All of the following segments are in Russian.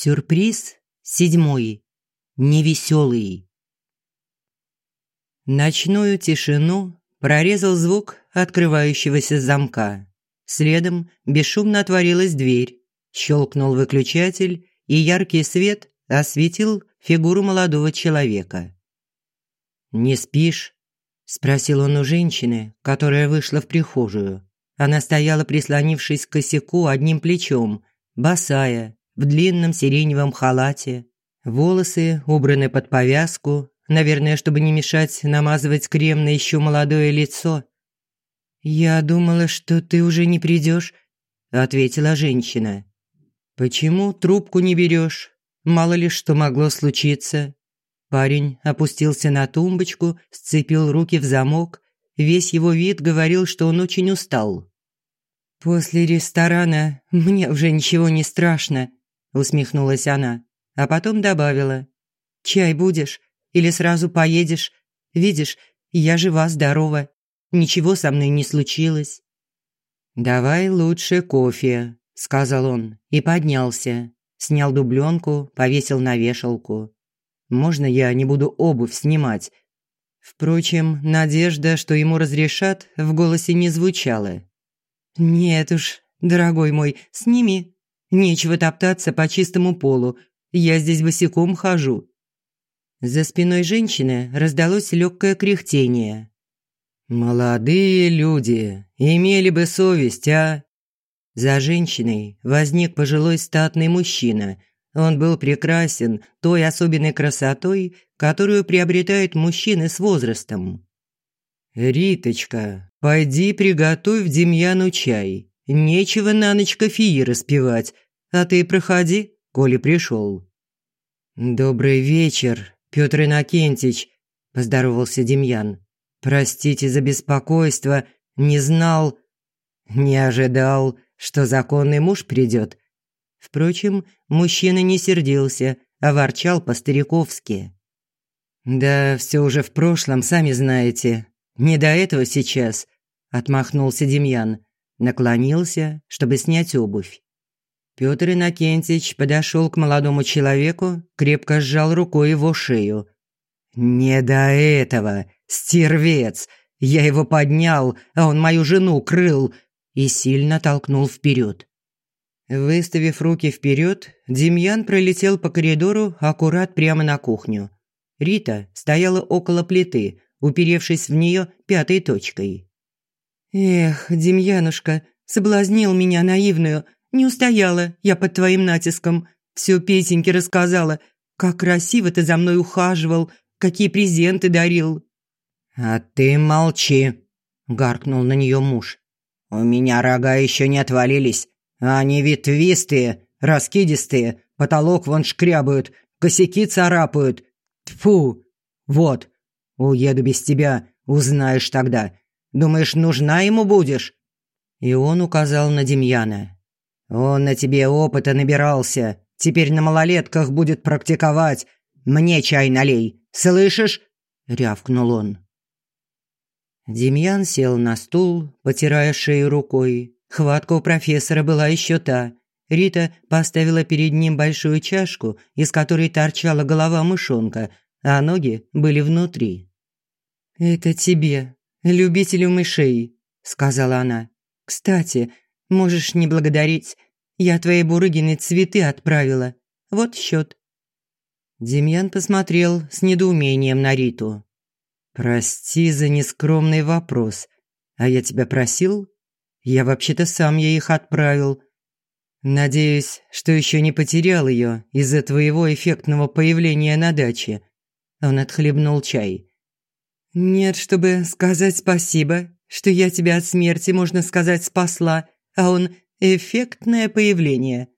Сюрприз седьмой. Невеселый. Ночную тишину прорезал звук открывающегося замка. Следом бесшумно отворилась дверь. Щелкнул выключатель, и яркий свет осветил фигуру молодого человека. «Не спишь?» – спросил он у женщины, которая вышла в прихожую. Она стояла, прислонившись к косяку одним плечом, босая, в длинном сиреневом халате. Волосы убраны под повязку, наверное, чтобы не мешать намазывать крем на еще молодое лицо. «Я думала, что ты уже не придешь», – ответила женщина. «Почему трубку не берешь? Мало ли что могло случиться». Парень опустился на тумбочку, сцепил руки в замок. Весь его вид говорил, что он очень устал. «После ресторана мне уже ничего не страшно», усмехнулась она, а потом добавила: "Чай будешь или сразу поедешь? Видишь, я жива-здорова. Ничего со мной не случилось". "Давай лучше кофе", сказал он и поднялся, снял дубленку, повесил на вешалку. "Можно я не буду обувь снимать?" Впрочем, надежда, что ему разрешат, в голосе не звучала. «Нет уж, дорогой мой, сними, Нечего топтаться по чистому полу. Я здесь босиком хожу». За спиной женщины раздалось легкое кряхтение. «Молодые люди, имели бы совесть, а?» За женщиной возник пожилой статный мужчина. Он был прекрасен той особенной красотой, которую приобретают мужчины с возрастом. «Риточка, пойди приготовь Демьяну чай. Нечего на ночь кофеи распевать, а ты проходи, коли пришел. «Добрый вечер, Петр Иннокентич», – поздоровался Демьян. «Простите за беспокойство, не знал, не ожидал, что законный муж придет». Впрочем, мужчина не сердился, а ворчал по-стариковски. «Да все уже в прошлом, сами знаете. Не до этого сейчас», – отмахнулся Демьян наклонился, чтобы снять обувь. Пётр Иннокентьевич подошел к молодому человеку, крепко сжал рукой его шею. «Не до этого, стервец! Я его поднял, а он мою жену крыл!» и сильно толкнул вперед. Выставив руки вперед, Демьян пролетел по коридору аккурат прямо на кухню. Рита стояла около плиты, уперевшись в нее пятой точкой. «Эх, Демьянушка, соблазнил меня наивную. Не устояла я под твоим натиском. Все Петеньке рассказала. Как красиво ты за мной ухаживал, какие презенты дарил». «А ты молчи», – гаркнул на нее муж. «У меня рога еще не отвалились. Они ветвистые, раскидистые, потолок вон шкрябают, косяки царапают. Тфу, Вот, уеду без тебя, узнаешь тогда. Думаешь, нужна ему будешь?» И он указал на Демьяна. «Он на тебе опыта набирался. Теперь на малолетках будет практиковать. Мне чай налей. Слышишь?» – рявкнул он. Демьян сел на стул, потирая шею рукой. Хватка у профессора была еще та. Рита поставила перед ним большую чашку, из которой торчала голова мышонка, а ноги были внутри. «Это тебе», любителю мышей», – сказала она. «Кстати, можешь не благодарить. Я твоей Бурыгиной цветы отправила. Вот счет». Демьян посмотрел с недоумением на Риту. «Прости за нескромный вопрос. А я тебя просил? Я вообще-то сам ей их отправил. Надеюсь, что еще не потерял ее из-за твоего эффектного появления на даче». Он отхлебнул чай. «Нет, чтобы сказать спасибо, что я тебя от смерти, можно сказать, спасла, а он эффектное появление.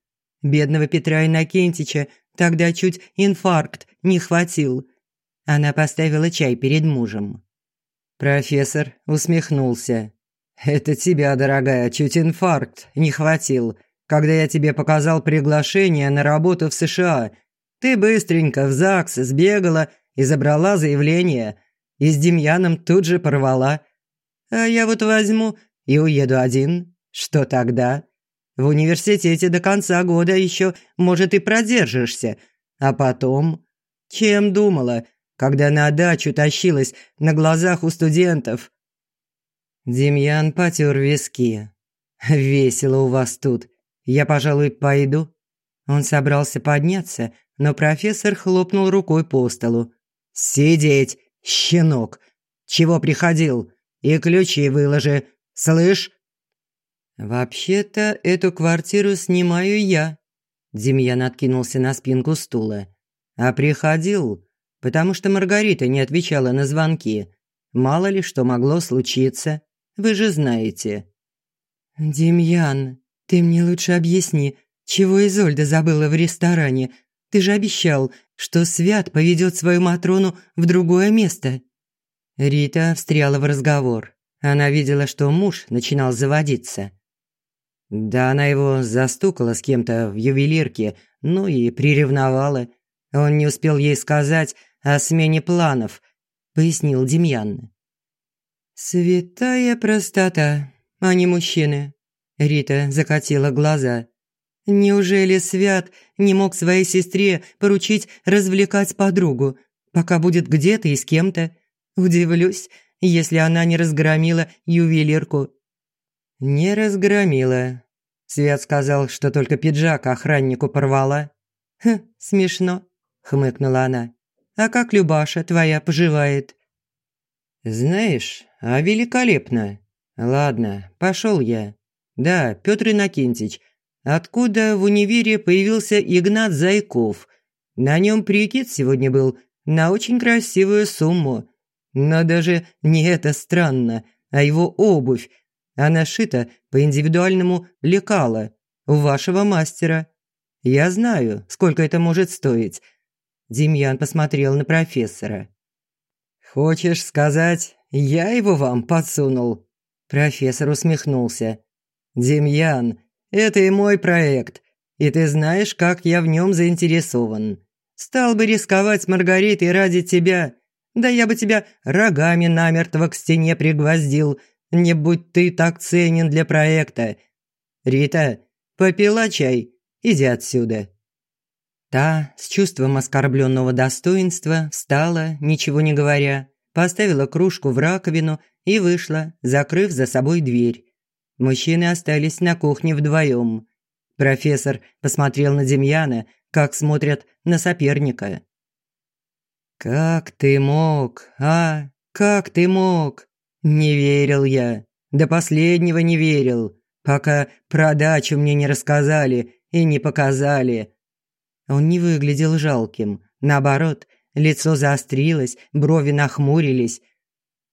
Бедного Петра Иннокентича тогда чуть инфаркт не хватил». Она поставила чай перед мужем. Профессор усмехнулся. «Это тебя, дорогая, чуть инфаркт не хватил, когда я тебе показал приглашение на работу в США. Ты быстренько в ЗАГС сбегала и забрала заявление» и с Демьяном тут же порвала. А я вот возьму и уеду один. Что тогда? В университете до конца года еще, может, и продержишься. А потом... Чем думала, когда на дачу тащилась на глазах у студентов?» Демьян потер виски. «Весело у вас тут. Я, пожалуй, пойду». Он собрался подняться, но профессор хлопнул рукой по столу. «Сидеть, щенок! Чего приходил? И ключи выложи, слышь?» «Вообще-то эту квартиру снимаю я», – Демьян откинулся на спинку стула. «А приходил, потому что Маргарита не отвечала на звонки. Мало ли что могло случиться, вы же знаете». «Демьян, ты мне лучше объясни, чего Изольда забыла в ресторане? Ты же обещал, что Свят поведет свою Матрону в другое место». Рита встряла в разговор. Она видела, что муж начинал заводиться. Да она его застукала с кем-то в ювелирке, ну и приревновала. Он не успел ей сказать о смене планов, пояснил Демьян. «Святая простота, а не мужчины», – Рита закатила глаза. «Неужели Свят не мог своей сестре поручить развлекать подругу, пока будет где-то и с кем-то? Удивлюсь, если она не разгромила ювелирку». «Не разгромила». Свят сказал, что только пиджак охраннику порвала. «Хм, смешно», – хмыкнула она. «А как Любаша твоя поживает?» «Знаешь, а великолепно. Ладно, пошел я. Да, Петр Иннокентич, откуда в универе появился Игнат Зайков? На нем прикид сегодня был на очень красивую сумму. Но даже не это странно, а его обувь. Она шита по индивидуальному лекала у вашего мастера. Я знаю, сколько это может стоить. Демьян посмотрел на профессора. «Хочешь сказать, я его вам подсунул?» Профессор усмехнулся. «Демьян, это и мой проект, и ты знаешь, как я в нем заинтересован. Стал бы рисковать с Маргаритой ради тебя, да я бы тебя рогами намертво к стене пригвоздил, не будь ты так ценен для проекта. Рита, попила чай, иди отсюда». Та, с чувством оскорбленного достоинства, встала, ничего не говоря, поставила кружку в раковину и вышла, закрыв за собой дверь. Мужчины остались на кухне вдвоем. Профессор посмотрел на Демьяна, как смотрят на соперника. «Как ты мог, а? Как ты мог?» «Не верил я. До последнего не верил, пока про дачу мне не рассказали и не показали. Он не выглядел жалким. Наоборот, лицо заострилось, брови нахмурились.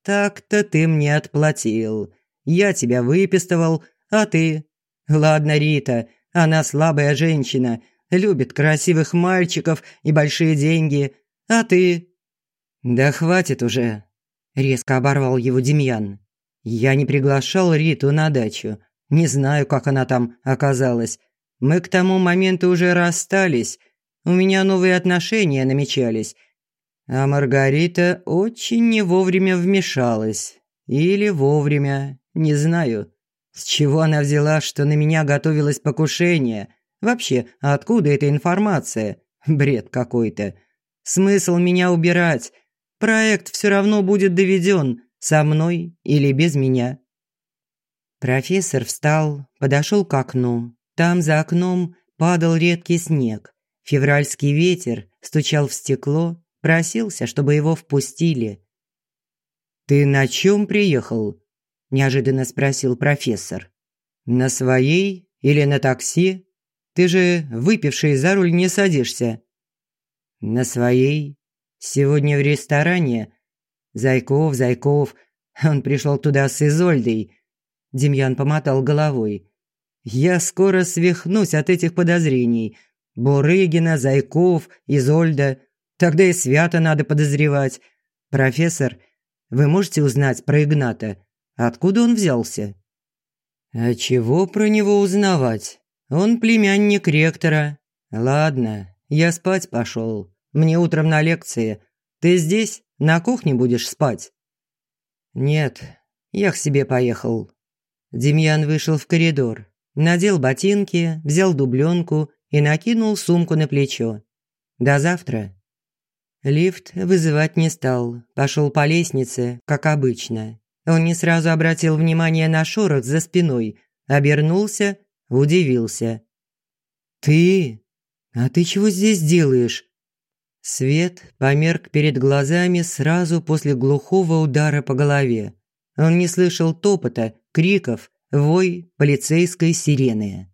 «Так-то ты мне отплатил. Я тебя выпистывал, а ты...» «Ладно, Рита, она слабая женщина, любит красивых мальчиков и большие деньги. А ты...» «Да хватит уже», – резко оборвал его Демьян. «Я не приглашал Риту на дачу. Не знаю, как она там оказалась. Мы к тому моменту уже расстались. У меня новые отношения намечались. А Маргарита очень не вовремя вмешалась. Или вовремя, не знаю. С чего она взяла, что на меня готовилось покушение? Вообще, откуда эта информация? Бред какой-то. Смысл меня убирать? Проект все равно будет доведен, со мной или без меня. Профессор встал, подошел к окну. Там за окном падал редкий снег. Февральский ветер стучал в стекло, просился, чтобы его впустили. «Ты на чем приехал?» – неожиданно спросил профессор. «На своей или на такси? Ты же выпивший за руль не садишься». «На своей. Сегодня в ресторане. Зайков, Зайков. Он пришел туда с Изольдой». Демьян помотал головой. Я скоро свихнусь от этих подозрений. Бурыгина, Зайков, Изольда. Тогда и Свято надо подозревать. Профессор, вы можете узнать про Игната? Откуда он взялся? А чего про него узнавать? Он племянник ректора. Ладно, я спать пошел. Мне утром на лекции. Ты здесь? На кухне будешь спать? Нет, я к себе поехал. Демьян вышел в коридор. Надел ботинки, взял дубленку и накинул сумку на плечо. До завтра. Лифт вызывать не стал, пошел по лестнице, как обычно. Он не сразу обратил внимание на шорох за спиной, обернулся, удивился. «Ты? А ты чего здесь делаешь?» Свет померк перед глазами сразу после глухого удара по голове. Он не слышал топота, криков, вой полицейской сирены.